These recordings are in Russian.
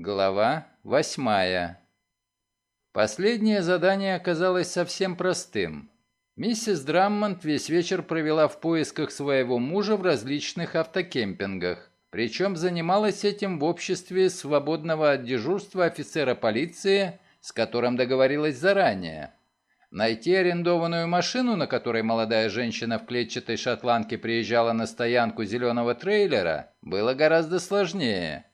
Глава восьмая. Последнее задание оказалось совсем простым. Миссис Драммонд весь вечер провела в поисках своего мужа в различных автокемпингах. Причем занималась этим в обществе свободного от дежурства офицера полиции, с которым договорилась заранее. Найти арендованную машину, на которой молодая женщина в клетчатой шотландке приезжала на стоянку зеленого трейлера, было гораздо сложнее.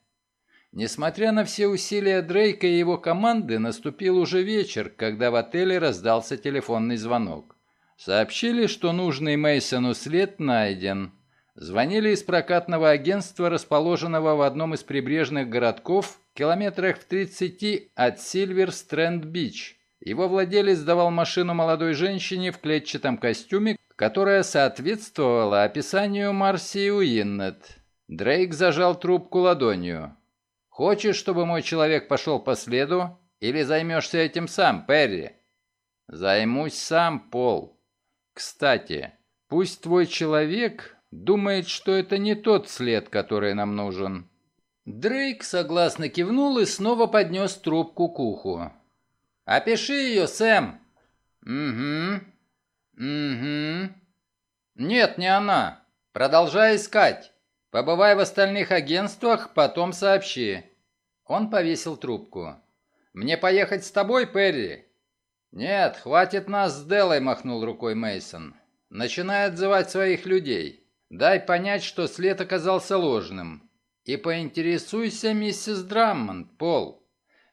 Несмотря на все усилия Дрейка и его команды, наступил уже вечер, когда в отеле раздался телефонный звонок. Сообщили, что нужный Мейсону след найден. Звонили из прокатного агентства, расположенного в одном из прибрежных городков, километрах в 30 от Сильвер-Стрэнд-Бич. Его владелец давал машину молодой женщине в клетчатом костюме, которая соответствовала описанию Марси Уиннет. Дрейк зажал трубку ладонью. «Хочешь, чтобы мой человек пошел по следу, или займешься этим сам, Перри?» «Займусь сам, Пол. Кстати, пусть твой человек думает, что это не тот след, который нам нужен». Дрейк согласно кивнул и снова поднес трубку к уху. «Опиши ее, Сэм!» «Угу. Угу. Нет, не она. Продолжай искать. Побывай в остальных агентствах, потом сообщи». Он повесил трубку. «Мне поехать с тобой, Перри?» «Нет, хватит нас с Делой», — махнул рукой Мейсон. «Начинай отзывать своих людей. Дай понять, что след оказался ложным. И поинтересуйся миссис Драммонд, Пол.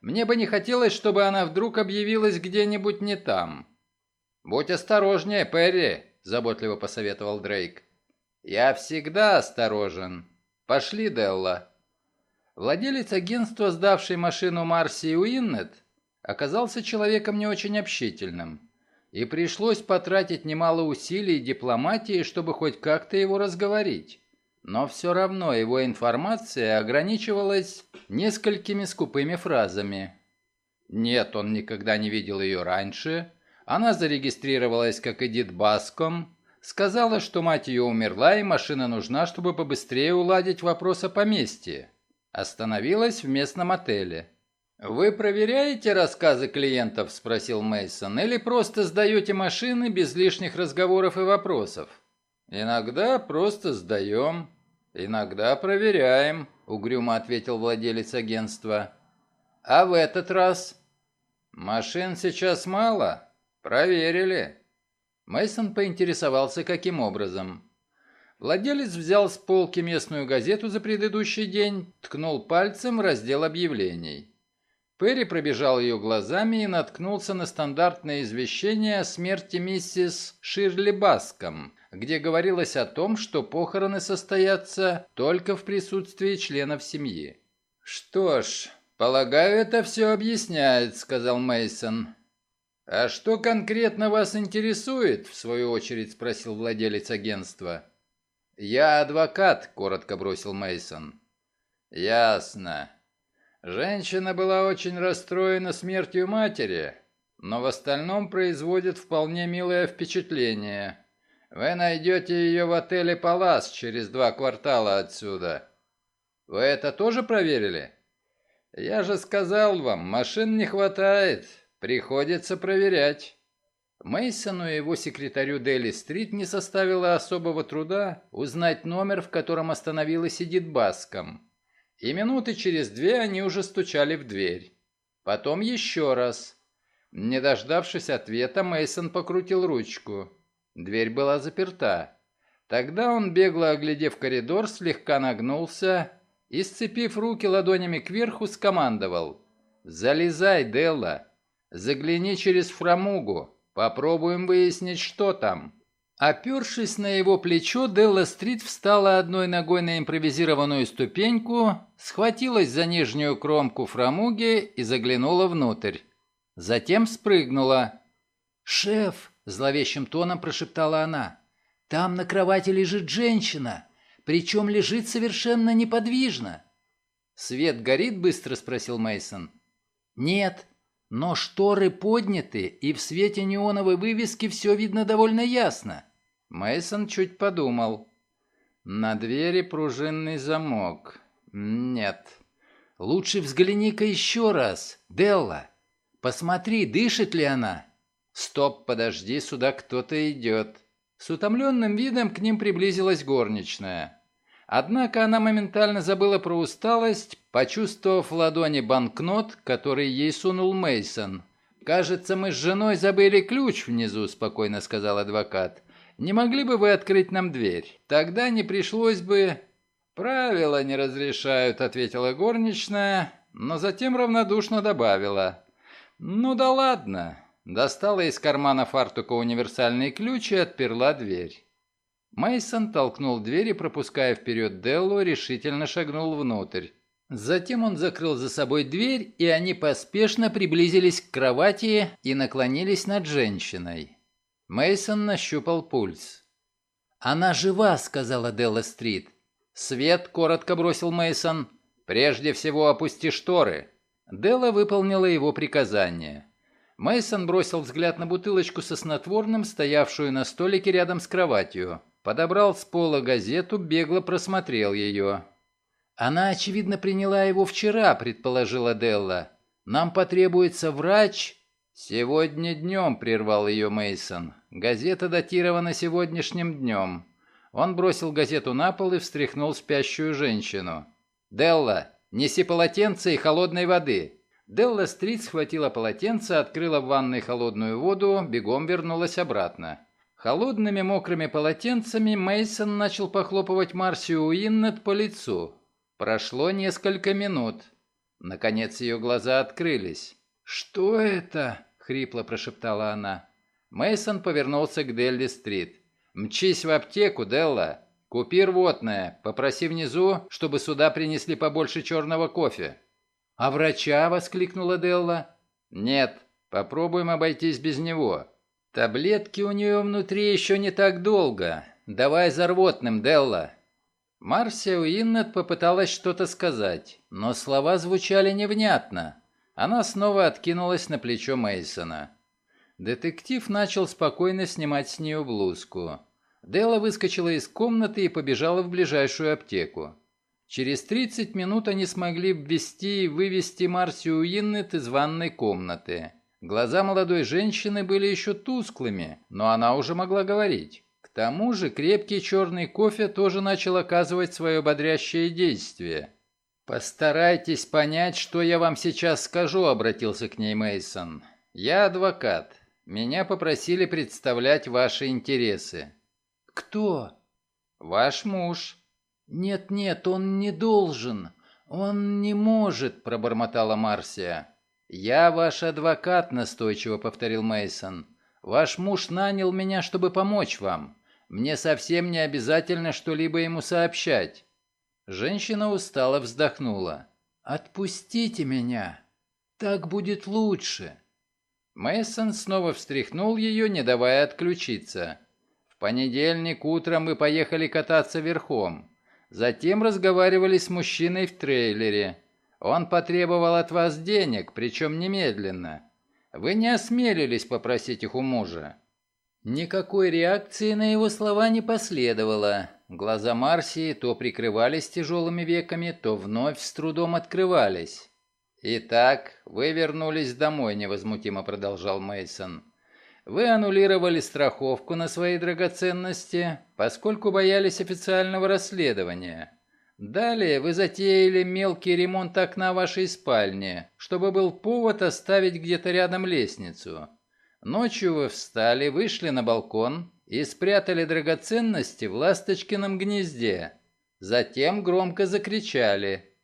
Мне бы не хотелось, чтобы она вдруг объявилась где-нибудь не там». «Будь осторожнее, Перри», — заботливо посоветовал Дрейк. «Я всегда осторожен. Пошли, Делла». Владелец агентства, сдавший машину Марси Уиннет, оказался человеком не очень общительным, и пришлось потратить немало усилий и дипломатии, чтобы хоть как-то его разговорить. Но все равно его информация ограничивалась несколькими скупыми фразами. Нет, он никогда не видел ее раньше. Она зарегистрировалась как Эдит Баском, сказала, что мать ее умерла и машина нужна, чтобы побыстрее уладить вопрос о поместье. Остановилась в местном отеле. «Вы проверяете рассказы клиентов?» – спросил Мейсон, «Или просто сдаете машины без лишних разговоров и вопросов?» «Иногда просто сдаем, иногда проверяем», — угрюмо ответил владелец агентства. «А в этот раз?» «Машин сейчас мало. Проверили». Мейсон поинтересовался, каким образом. Владелец взял с полки местную газету за предыдущий день, ткнул пальцем в раздел объявлений. Перри пробежал ее глазами и наткнулся на стандартное извещение о смерти миссис Ширли Баском, где говорилось о том, что похороны состоятся только в присутствии членов семьи. «Что ж, полагаю, это все объясняет», — сказал Мейсон. «А что конкретно вас интересует?» — в свою очередь спросил владелец агентства. «Я адвокат», — коротко бросил Мейсон. «Ясно. Женщина была очень расстроена смертью матери, но в остальном производит вполне милое впечатление. Вы найдете ее в отеле «Палас» через два квартала отсюда. Вы это тоже проверили? Я же сказал вам, машин не хватает. Приходится проверять. Мейсону и его секретарю Дели-стрит не составило особого труда узнать номер, в котором остановилась Эдит Баском. И минуты через две они уже стучали в дверь. Потом еще раз. Не дождавшись ответа, Мейсон покрутил ручку. Дверь была заперта. Тогда он, бегло оглядев коридор, слегка нагнулся и, сцепив руки ладонями кверху, скомандовал. «Залезай, Делла! Загляни через фрамугу! Попробуем выяснить, что там!» Опершись на его плечо, Делла Стрит встала одной ногой на импровизированную ступеньку, схватилась за нижнюю кромку фрамуги и заглянула внутрь. Затем спрыгнула. «Шеф!» — зловещим тоном прошептала она. «Там на кровати лежит женщина, причем лежит совершенно неподвижно». «Свет горит?» — быстро спросил Мейсон. «Нет, но шторы подняты, и в свете неоновой вывески все видно довольно ясно». Мейсон чуть подумал. «На двери пружинный замок. Нет. Лучше взгляни-ка еще раз, Делла. Посмотри, дышит ли она. Стоп, подожди, сюда кто-то идет. С утомленным видом к ним приблизилась горничная. Однако она моментально забыла про усталость, почувствовав в ладони банкнот, который ей сунул Мейсон. «Кажется, мы с женой забыли ключ внизу», – спокойно сказал адвокат. «Не могли бы вы открыть нам дверь? Тогда не пришлось бы...» «Правила не разрешают», – ответила горничная, но затем равнодушно добавила. «Ну да ладно». Достала из кармана фартука универсальный ключ и отперла дверь. Мейсон толкнул дверь и, пропуская вперед Деллу, решительно шагнул внутрь. Затем он закрыл за собой дверь, и они поспешно приблизились к кровати и наклонились над женщиной. Мейсон нащупал пульс. «Она жива», — сказала Делла Стрит. «Свет», — коротко бросил Мейсон. «Прежде всего опусти шторы». Делла выполнила его приказание. Мейсон бросил взгляд на бутылочку со снотворным, стоявшую на столике рядом с кроватью. Подобрал с пола газету, бегло просмотрел ее. «Она, очевидно, приняла его вчера», — предположила Делла. «Нам потребуется врач...» «Сегодня днем», — прервал ее Мейсон. «Газета датирована сегодняшним днем». Он бросил газету на пол и встряхнул спящую женщину. «Делла, неси полотенце и холодной воды». Делла Стрит схватила полотенце, открыла в ванной холодную воду, бегом вернулась обратно. Холодными мокрыми полотенцами Мейсон начал похлопывать Марсию Уиннет по лицу. Прошло несколько минут. Наконец ее глаза открылись. «Что это?» — хрипло прошептала она. Мейсон повернулся к Делли Стрит. «Мчись в аптеку, Делла. Купи рвотное. Попроси внизу, чтобы сюда принесли побольше черного кофе». «А врача?» — воскликнула Делла. «Нет, попробуем обойтись без него. Таблетки у нее внутри еще не так долго. Давай за рвотным, Делла». Марсия Уиннет попыталась что-то сказать, но слова звучали невнятно. Она снова откинулась на плечо Мейсона. Детектив начал спокойно снимать с нее блузку. Делла выскочила из комнаты и побежала в ближайшую аптеку. Через 30 минут они смогли ввести и вывести Марсию Уиннет из ванной комнаты. Глаза молодой женщины были еще тусклыми, но она уже могла говорить. Тому же крепкий черный кофе тоже начал оказывать свое бодрящее действие. «Постарайтесь понять, что я вам сейчас скажу», — обратился к ней Мейсон. «Я адвокат. Меня попросили представлять ваши интересы». «Кто?» «Ваш муж». «Нет-нет, он не должен. Он не может», — пробормотала Марсия. «Я ваш адвокат», — настойчиво повторил Мейсон. «Ваш муж нанял меня, чтобы помочь вам. Мне совсем не обязательно что-либо ему сообщать». Женщина устало вздохнула. «Отпустите меня. Так будет лучше». Мейсон снова встряхнул ее, не давая отключиться. «В понедельник утром мы поехали кататься верхом. Затем разговаривали с мужчиной в трейлере. Он потребовал от вас денег, причем немедленно. Вы не осмелились попросить их у мужа». Никакой реакции на его слова не последовало. Глаза Марсии то прикрывались тяжелыми веками, то вновь с трудом открывались. «Итак, вы вернулись домой», — невозмутимо продолжал Мейсон. Вы аннулировали страховку на свои драгоценности, поскольку боялись официального расследования. Далее вы затеяли мелкий ремонт окна вашей спальни, чтобы был повод оставить где-то рядом лестницу. Ночью вы встали, вышли на балкон и спрятали драгоценности в ласточкином гнезде. Затем громко закричали.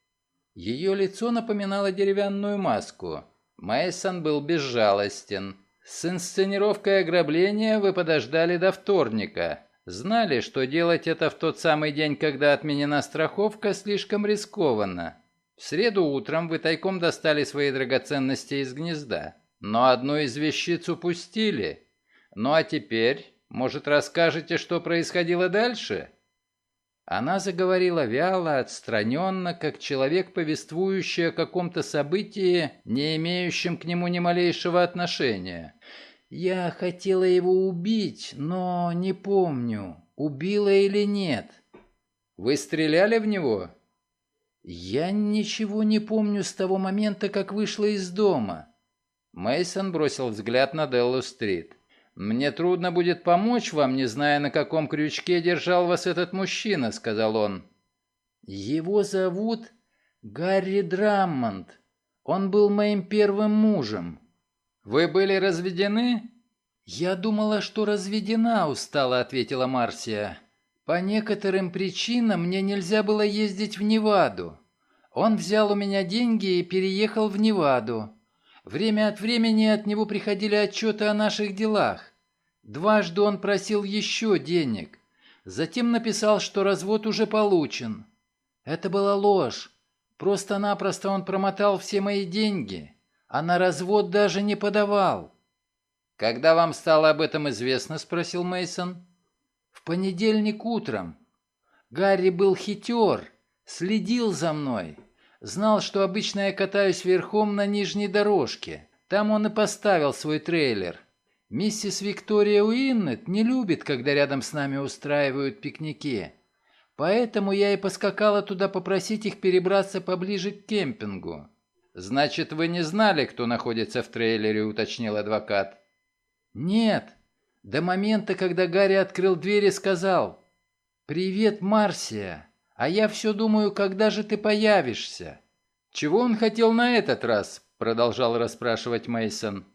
Ее лицо напоминало деревянную маску. Мейсон был безжалостен. С инсценировкой ограбления вы подождали до вторника. Знали, что делать это в тот самый день, когда отменена страховка, слишком рискованно. В среду утром вы тайком достали свои драгоценности из гнезда, но одну из вещиц упустили. Ну а теперь, может, расскажете, что происходило дальше?» Она заговорила вяло, отстраненно, как человек, повествующий о каком-то событии, не имеющем к нему ни малейшего отношения. «Я хотела его убить, но не помню, убила или нет». «Вы стреляли в него?» Я ничего не помню с того момента, как вышла из дома. Мейсон бросил взгляд на Деллу-стрит. «Мне трудно будет помочь вам, не зная, на каком крючке держал вас этот мужчина», — сказал он. «Его зовут Гарри Драммонд. Он был моим первым мужем». «Вы были разведены?» «Я думала, что разведена», — устало ответила Марсия. «По некоторым причинам мне нельзя было ездить в Неваду. Он взял у меня деньги и переехал в Неваду. Время от времени от него приходили отчеты о наших делах. Дважды он просил еще денег. Затем написал, что развод уже получен. Это была ложь. Просто-напросто он промотал все мои деньги, а на развод даже не подавал. «Когда вам стало об этом известно?» – спросил Мейсон. «В понедельник утром. Гарри был хитер, следил за мной. Знал, что обычно я катаюсь верхом на нижней дорожке. Там он и поставил свой трейлер. Миссис Виктория Уиннет не любит, когда рядом с нами устраивают пикники. Поэтому я и поскакала туда попросить их перебраться поближе к кемпингу. «Значит, вы не знали, кто находится в трейлере», — уточнил адвокат. «Нет. До момента, когда Гарри открыл дверь и сказал «Привет, Марсия». А я все думаю, когда же ты появишься? Чего он хотел на этот раз? Продолжал расспрашивать Мейсон.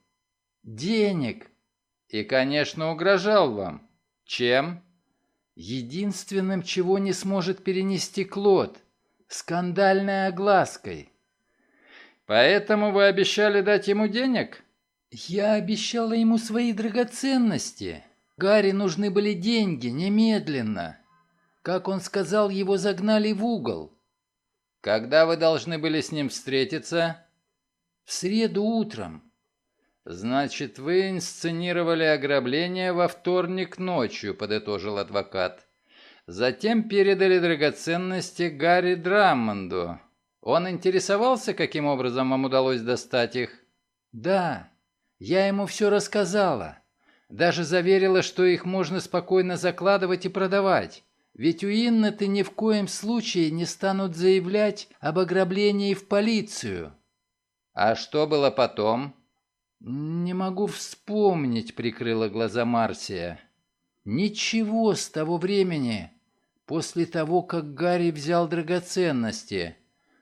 Денег. И, конечно, угрожал вам. Чем? Единственным, чего не сможет перенести Клод. Скандальной оглаской. Поэтому вы обещали дать ему денег? Я обещала ему свои драгоценности. Гарри нужны были деньги, немедленно. Как он сказал, его загнали в угол. Когда вы должны были с ним встретиться? В среду утром. Значит, вы инсценировали ограбление во вторник ночью, подытожил адвокат. Затем передали драгоценности Гарри Драммонду. Он интересовался, каким образом вам удалось достать их? Да, я ему все рассказала. Даже заверила, что их можно спокойно закладывать и продавать. Ведь у Иннеты ни в коем случае не станут заявлять об ограблении в полицию. А что было потом? Не могу вспомнить, прикрыла глаза Марсия. Ничего с того времени, после того, как Гарри взял драгоценности.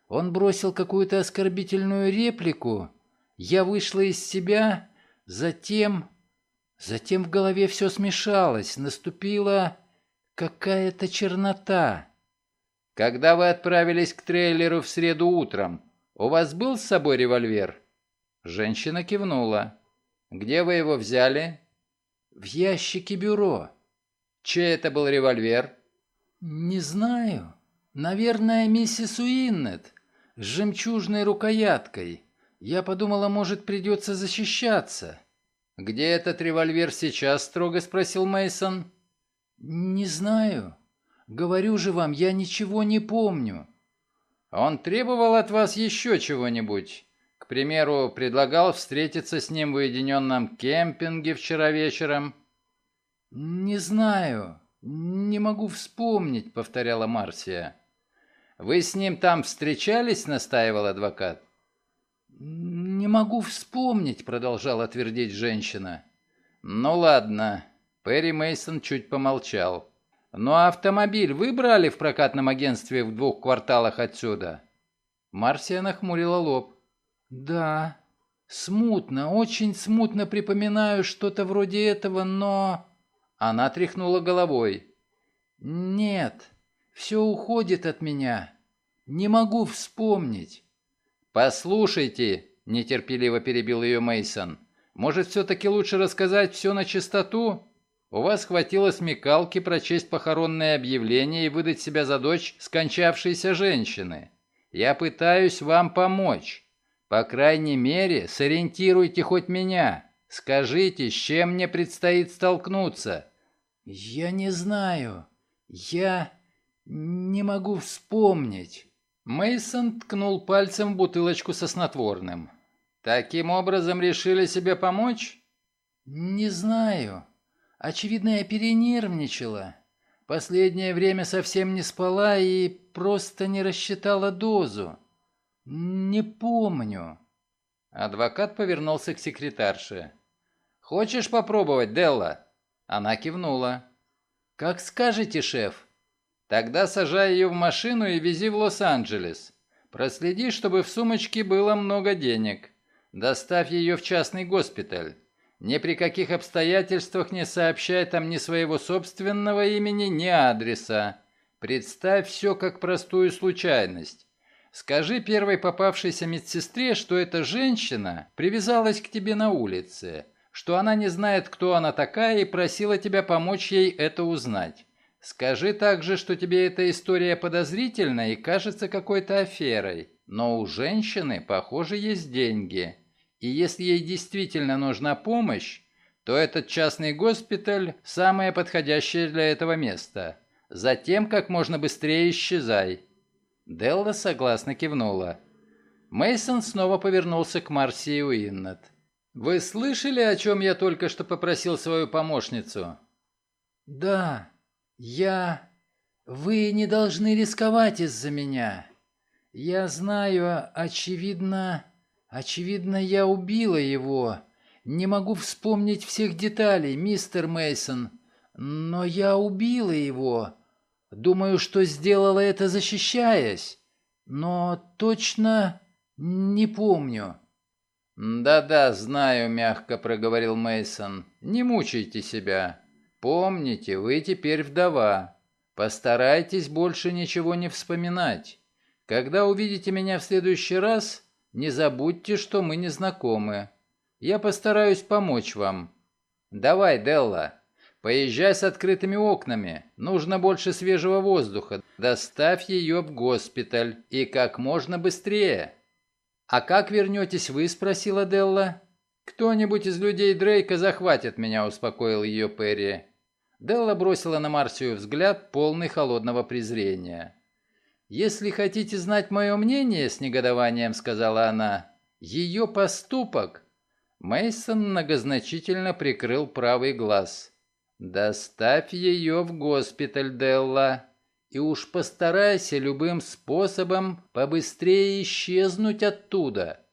Он бросил какую-то оскорбительную реплику. Я вышла из себя, затем... Затем в голове все смешалось, наступила Какая-то чернота. Когда вы отправились к трейлеру в среду утром, у вас был с собой револьвер? Женщина кивнула. Где вы его взяли? В ящике бюро. Чей это был револьвер? Не знаю. Наверное, миссис Уиннет с жемчужной рукояткой. Я подумала, может, придется защищаться. Где этот револьвер сейчас? строго спросил Мейсон. «Не знаю. Говорю же вам, я ничего не помню». «Он требовал от вас еще чего-нибудь? К примеру, предлагал встретиться с ним в уединенном кемпинге вчера вечером?» «Не знаю. Не могу вспомнить», — повторяла Марсия. «Вы с ним там встречались?» — настаивал адвокат. «Не могу вспомнить», — продолжала твердить женщина. «Ну ладно, Перри Мейсон чуть помолчал. «Ну а автомобиль вы брали в прокатном агентстве в двух кварталах отсюда?» Марсия нахмурила лоб. «Да, смутно, очень смутно припоминаю что-то вроде этого, но...» Она тряхнула головой. «Нет, все уходит от меня. Не могу вспомнить». «Послушайте», — нетерпеливо перебил ее Мейсон. «может, все-таки лучше рассказать все на чистоту?» У вас хватило смекалки прочесть похоронное объявление и выдать себя за дочь скончавшейся женщины. Я пытаюсь вам помочь. По крайней мере, сориентируйте хоть меня. Скажите, с чем мне предстоит столкнуться?» «Я не знаю. Я не могу вспомнить». Мейсон ткнул пальцем в бутылочку со снотворным. «Таким образом решили себе помочь?» «Не знаю. Очевидно, я перенервничала. Последнее время совсем не спала и просто не рассчитала дозу. Не помню. Адвокат повернулся к секретарше. «Хочешь попробовать, Делла?» Она кивнула. «Как скажете, шеф». «Тогда сажай ее в машину и вези в Лос-Анджелес. Проследи, чтобы в сумочке было много денег. Доставь ее в частный госпиталь. Ни при каких обстоятельствах не сообщай там ни своего собственного имени, ни адреса. Представь все как простую случайность. Скажи первой попавшейся медсестре, что эта женщина привязалась к тебе на улице, что она не знает, кто она такая, и просила тебя помочь ей это узнать. Скажи также, что тебе эта история подозрительна и кажется какой-то аферой, но у женщины, похоже, есть деньги. И если ей действительно нужна помощь, то этот частный госпиталь – самое подходящее для этого место. Затем как можно быстрее исчезай. Делла согласно кивнула. Мейсон снова повернулся к Марси и Уиннет. «Вы слышали, о чем я только что попросил свою помощницу?» «Да, я... Вы не должны рисковать из-за меня. Я знаю, очевидно... Очевидно, я убила его. Не могу вспомнить всех деталей, мистер Мейсон, но я убила его. Думаю, что сделала это защищаясь, но точно не помню. Да-да, знаю, мягко проговорил Мейсон. Не мучайте себя. Помните, вы теперь вдова. Постарайтесь больше ничего не вспоминать. Когда увидите меня в следующий раз, не забудьте, что мы не знакомы. Я постараюсь помочь вам. Давай, Делла. Поезжай с открытыми окнами. Нужно больше свежего воздуха. Доставь ее в госпиталь. И как можно быстрее. «А как вернетесь вы?» – спросила Делла. «Кто-нибудь из людей Дрейка захватит меня», – успокоил ее Перри. Делла бросила на Марсию взгляд, полный холодного презрения. «Если хотите знать мое мнение, — с негодованием сказала она, — ее поступок...» Мейсон многозначительно прикрыл правый глаз. «Доставь ее в госпиталь, Делла, и уж постарайся любым способом побыстрее исчезнуть оттуда.